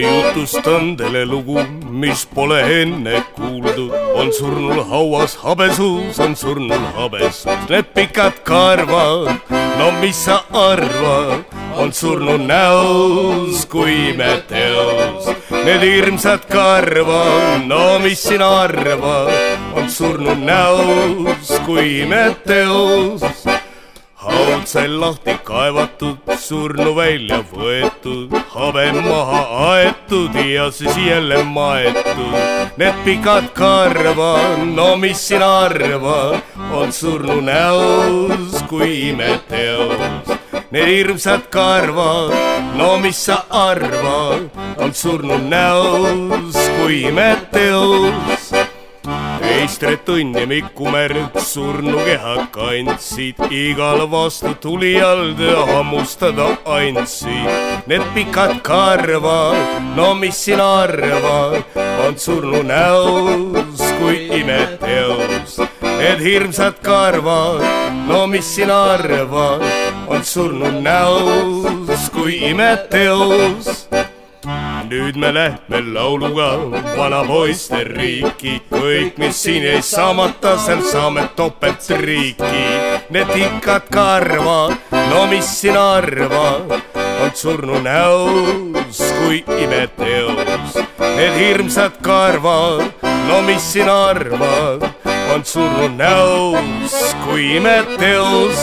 jutustan teile lugu, mis pole enne kuuldud. on surnul hauas habesuus, on surnul habesuus need pikad karvad. no mis sa arvad, on surnu näos kui meteos. Need hirmsad karvad, no mis sina arvad, on surnu näos kui meteos haud sai lahti kaevatud, surnu välja võetud, habe maha aetud ja siis jälle maetud. Need pikad karvad, no mis sina arvad, on surnu näos kui imeteos. Need hirmsad karvad, no mis sa arvad, on surnu näos kui imeteos meistrid Tõnn ja Miku Märk surnukeha kandsid, igal vastu tulijal hammustada andsid. Need pikad karvad, no mis sina arvad, on surnu näos kui imeteos. Need hirmsad karvad, no mis sina arvad, on surnu näos kui imeteos nüüd me lähme lauluga vanapoiste riiki, kõik, mis siin jäi saamata, seal saame topeltriiki. Need tikad karvad, no mis sina arvad, on surnu näos kui imeteos. Need hirmsad karvad, no mis sina arvad, on surnu näos kui imeteos